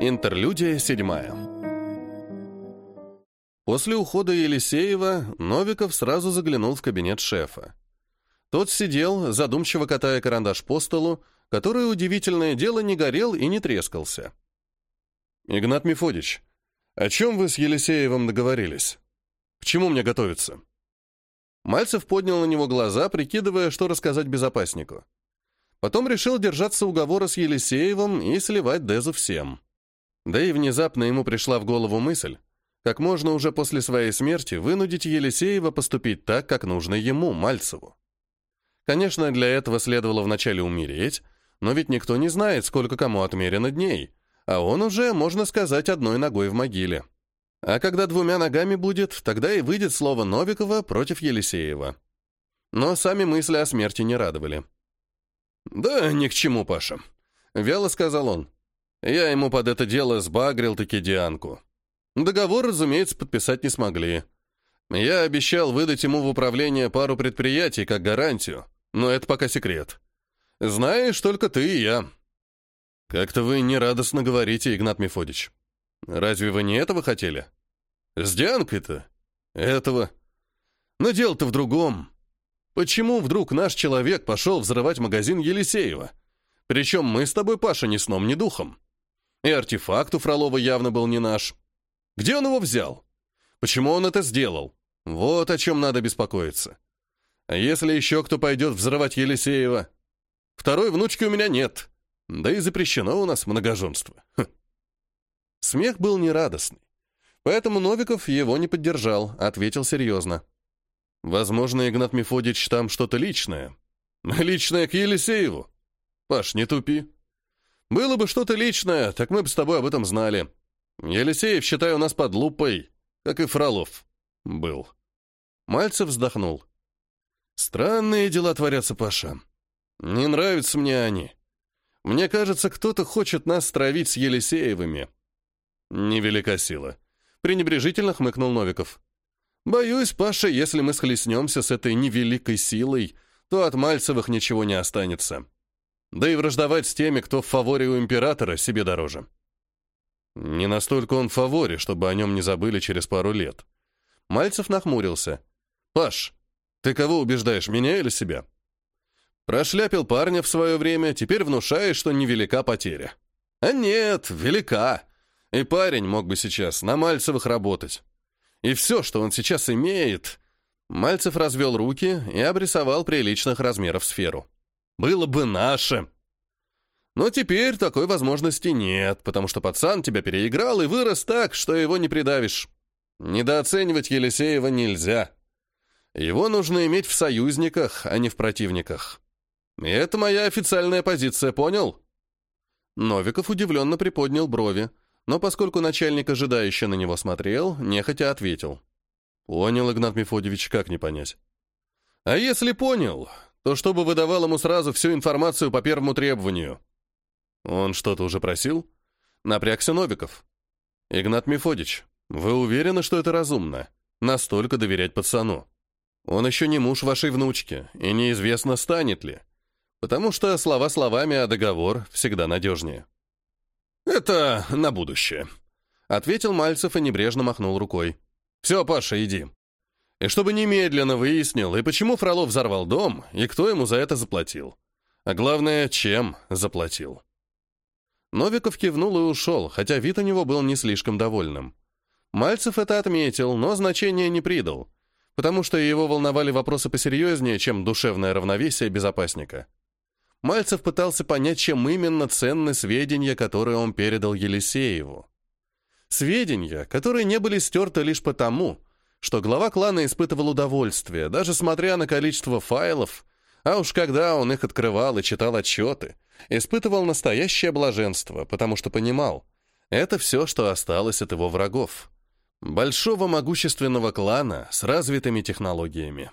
Интерлюдия седьмая. После ухода Елисеева Новиков сразу заглянул в кабинет шефа. Тот сидел, задумчиво катая карандаш по столу, который, удивительное дело, не горел и не трескался. «Игнат Мефодич, о чем вы с Елисеевым договорились? К чему мне готовиться?» Мальцев поднял на него глаза, прикидывая, что рассказать безопаснику. Потом решил держаться уговора с Елисеевым и сливать Дезу всем. Да и внезапно ему пришла в голову мысль, как можно уже после своей смерти вынудить Елисеева поступить так, как нужно ему, Мальцеву. Конечно, для этого следовало вначале умереть, но ведь никто не знает, сколько кому отмерено дней, а он уже, можно сказать, одной ногой в могиле. А когда двумя ногами будет, тогда и выйдет слово Новикова против Елисеева. Но сами мысли о смерти не радовали. «Да ни к чему, Паша», — вяло сказал он. «Я ему под это дело сбагрил-таки Дианку. Договор, разумеется, подписать не смогли. Я обещал выдать ему в управление пару предприятий как гарантию, но это пока секрет. Знаешь только ты и я». «Как-то вы нерадостно говорите, Игнат Мефодич. Разве вы не этого хотели? С Дианкой-то? Этого. Но дело-то в другом. Почему вдруг наш человек пошел взрывать магазин Елисеева? Причем мы с тобой, Паша, ни сном, ни духом. И артефакт у Фролова явно был не наш. Где он его взял? Почему он это сделал? Вот о чем надо беспокоиться. А если еще кто пойдет взрывать Елисеева? Второй внучки у меня нет. Да и запрещено у нас многоженство. Хм. Смех был нерадостный. Поэтому Новиков его не поддержал, ответил серьезно. Возможно, Игнат Мефодич там что-то личное. Личное к Елисееву. Паш, не тупи. Было бы что-то личное, так мы бы с тобой об этом знали. Елисеев, считай, у нас под лупой, как и Фролов был. Мальцев вздохнул. Странные дела творятся, Паша. Не нравятся мне они. Мне кажется, кто-то хочет нас стравить с Елисеевыми. Невелика сила. Пренебрежительно хмыкнул Новиков. Боюсь, Паша, если мы схлестнемся с этой невеликой силой, то от Мальцевых ничего не останется. Да и враждовать с теми, кто в фаворе у императора, себе дороже. Не настолько он в фаворе, чтобы о нем не забыли через пару лет. Мальцев нахмурился. «Паш, ты кого убеждаешь, меня или себя?» Прошляпил парня в свое время, теперь внушаешь, что невелика потеря. А нет, велика. И парень мог бы сейчас на Мальцевых работать. И все, что он сейчас имеет... Мальцев развел руки и обрисовал приличных размеров сферу. Было бы наше. Но теперь такой возможности нет, потому что пацан тебя переиграл и вырос так, что его не придавишь. Недооценивать Елисеева нельзя. Его нужно иметь в союзниках, а не в противниках. И это моя официальная позиция, понял? Новиков удивленно приподнял брови, но поскольку начальник ожидающе на него смотрел, нехотя ответил. «Понял, Игнат Мефодьевич, как не понять?» «А если понял, то чтобы выдавал ему сразу всю информацию по первому требованию». «Он что-то уже просил?» Напрягся Новиков. «Игнат Мефодич, вы уверены, что это разумно? Настолько доверять пацану? Он еще не муж вашей внучки, и неизвестно, станет ли. Потому что слова словами, а договор всегда надежнее». «Это на будущее», — ответил Мальцев и небрежно махнул рукой. «Все, Паша, иди. И чтобы немедленно выяснил, и почему Фролов взорвал дом, и кто ему за это заплатил. А главное, чем заплатил». Новиков кивнул и ушел, хотя вид у него был не слишком довольным. Мальцев это отметил, но значения не придал, потому что его волновали вопросы посерьезнее, чем душевное равновесие безопасника. Мальцев пытался понять, чем именно ценны сведения, которые он передал Елисееву. Сведения, которые не были стерты лишь потому, что глава клана испытывал удовольствие, даже смотря на количество файлов, а уж когда он их открывал и читал отчеты, испытывал настоящее блаженство, потому что понимал, это все, что осталось от его врагов. Большого могущественного клана с развитыми технологиями.